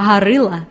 Горила